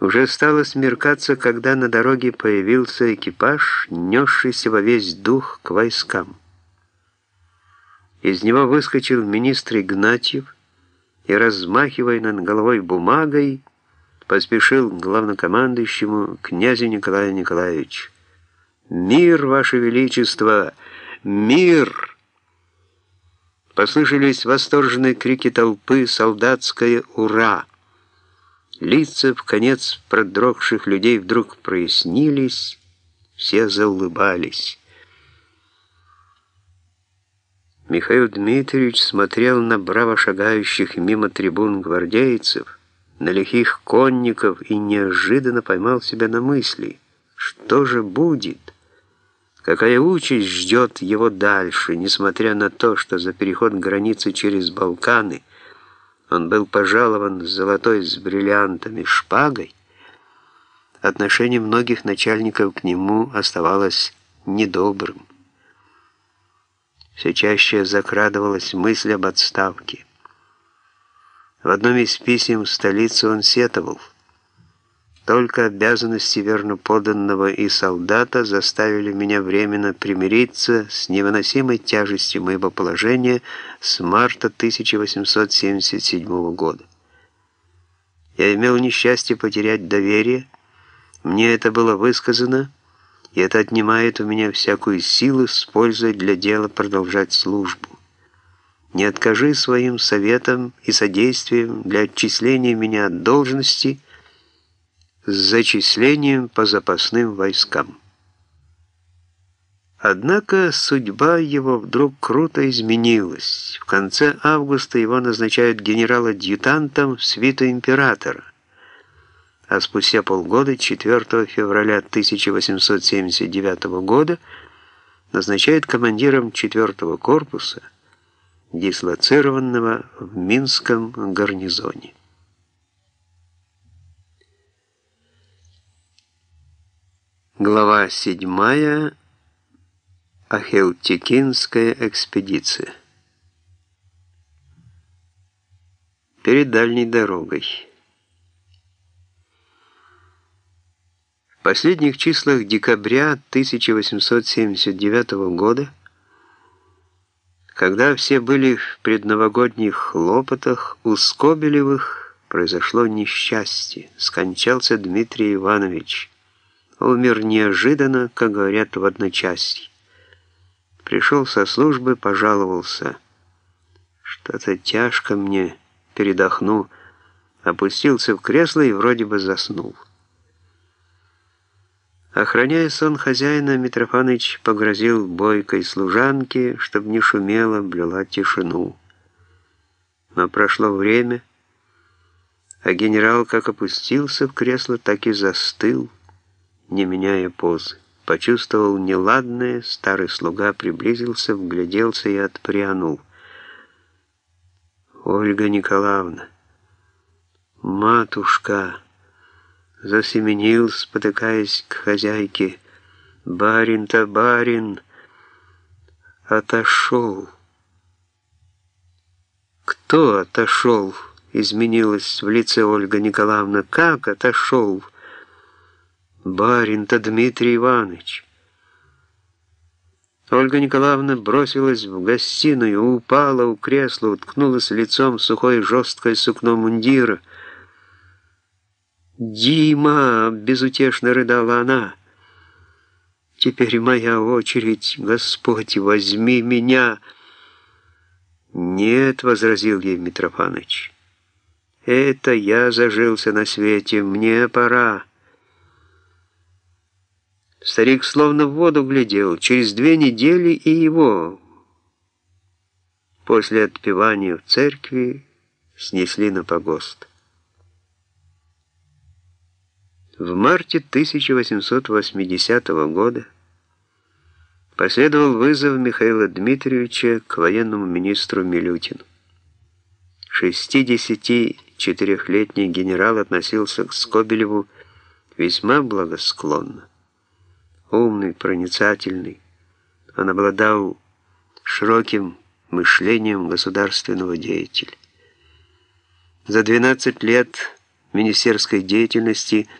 Уже стало смеркаться, когда на дороге появился экипаж, несшийся во весь дух к войскам. Из него выскочил министр Игнатьев и, размахивая над головой бумагой, поспешил к главнокомандующему князю Николаю Николаевичу. «Мир, Ваше Величество! Мир!» Послышались восторженные крики толпы, солдатское «Ура!». Лица в конец продрогших людей вдруг прояснились, все заулыбались. Михаил Дмитриевич смотрел на браво шагающих мимо трибун гвардейцев, на лихих конников и неожиданно поймал себя на мысли, что же будет, какая участь ждет его дальше, несмотря на то, что за переход границы через Балканы он был пожалован золотой с бриллиантами шпагой, отношение многих начальников к нему оставалось недобрым. Все чаще закрадывалась мысль об отставке. В одном из писем в столицу он сетовал. Только обязанности верноподанного и солдата заставили меня временно примириться с невыносимой тяжестью моего положения с марта 1877 года. Я имел несчастье потерять доверие, мне это было высказано, и это отнимает у меня всякую силу с пользой для дела продолжать службу. Не откажи своим советам и содействием для отчисления меня от должности с зачислением по запасным войскам. Однако судьба его вдруг круто изменилась. В конце августа его назначают генерал-адъютантом в свиту императора, а спустя полгода, 4 февраля 1879 года, назначают командиром 4 корпуса, дислоцированного в Минском гарнизоне. Глава 7. Ахелтикинская экспедиция. Перед дальней дорогой. В последних числах декабря 1879 года когда все были в предновогодних хлопотах, у Скобелевых произошло несчастье. Скончался Дмитрий Иванович. Умер неожиданно, как говорят в одночасье. Пришел со службы, пожаловался. Что-то тяжко мне, передохну. Опустился в кресло и вроде бы заснул. Охраняя сон хозяина, Митрофаныч погрозил бойкой служанке, чтобы не шумела, блюла тишину. Но прошло время, а генерал как опустился в кресло, так и застыл, не меняя позы. Почувствовал неладное, старый слуга приблизился, вгляделся и отпрянул. «Ольга Николаевна! Матушка!» засеменил, спотыкаясь к хозяйке. «Барин-то барин!» Отошел. «Кто отошел?» — изменилась в лице Ольга Николаевна. «Как отошел?» «Барин-то Дмитрий Иванович». Ольга Николаевна бросилась в гостиную, упала у кресла, уткнулась лицом в сухое жесткое сукно мундира — «Дима!» — безутешно рыдала она. «Теперь моя очередь, Господь, возьми меня!» «Нет», — возразил ей Митрофаныч, — «это я зажился на свете, мне пора». Старик словно в воду глядел, через две недели и его. После отпевания в церкви снесли на погост. В марте 1880 года последовал вызов Михаила Дмитриевича к военному министру Милютину. 64-летний генерал относился к Скобелеву весьма благосклонно. Умный, проницательный, он обладал широким мышлением государственного деятеля. За 12 лет министерской деятельности –